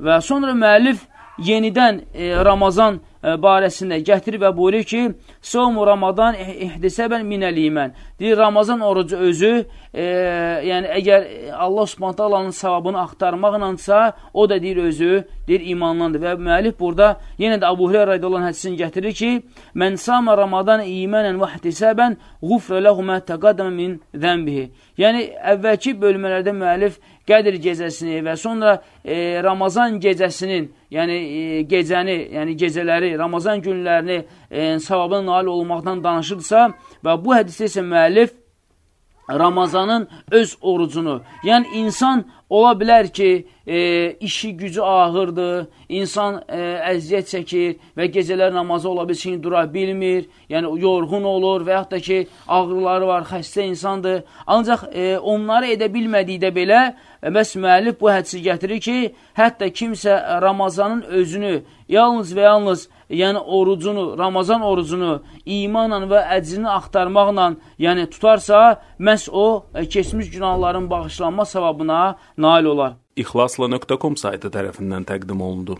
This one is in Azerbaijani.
Və sonra müəllif yenidən e, Ramazan e, barəsində gətirib və buyurur ki, Somu Ramadan ihdisəbən minəl imən. Deyir, Ramazan orucu özü, e, yəni əgər Allah subhanətə Allahın savabını axtarmaqlansa, o da deyir özü, deyir imanlandır. Və müəllif burada yenə də Abu Hürə radiyallahu hədisini gətirir ki, Mən sama Ramadan imənən və ihtisəbənğufrə ləhumə təqadəmə min zənbihi. Yəni, əvvəlki bölmələrdə müəllif Qədir gecəsini və sonra e, Ramazan gecəsinin, yəni e, gecəni, yəni gecələri, Ramazan günlərini e, savabına nail olmaqdan danışırsa və bu hədisdə isə müəllif Ramazanın öz orucunu, yəni insan ola bilər ki, e, işi gücü ağırdır, insan e, əziyyət çəkir və gecələr namazı ola bilsin, dura bilmir, yəni yorğun olur və yaxud da ki, ağrıları var, xəstə insandır. Ancaq e, onları edə bilmədikdə belə, bəs müəllif bu hədisi gətirir ki, hətta kimsə Ramazanın özünü yalnız və yalnız yəni orucunu, Ramazan orucunu imanla və əcrini axtarmaqla yəni tutarsa, məhz o e, keçmiş günahların bağışlanma savabına nail olar. İxlasla.com saytı tərəfindən təqdim olundu.